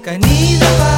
Kanina pa